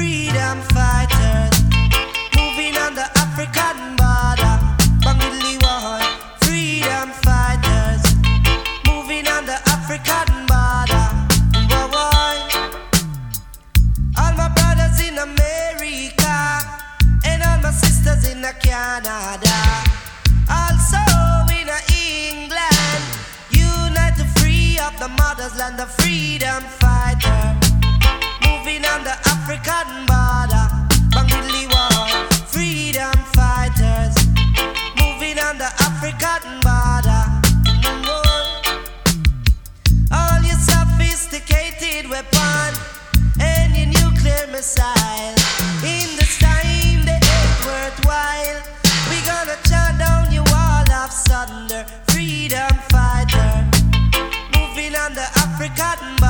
freedom fighters moving on the African border. Bangili one, freedom fighters moving on the African border. All my brothers in America and all my sisters in Canada. Also in England, unite to free up the mother's land, the freedom fighter. Moving on the African border, freedom fighters. Moving on the African border. All your sophisticated weapon and your nuclear missile. In this time, they ain't worthwhile. We gonna down your wall of thunder, freedom fighter. Moving on the African border,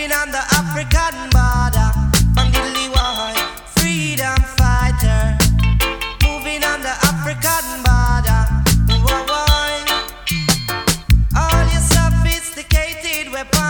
living on the African border. Bandili Wahai, freedom fighter. Moving on the African border. Wahai. All your sophisticated weapons.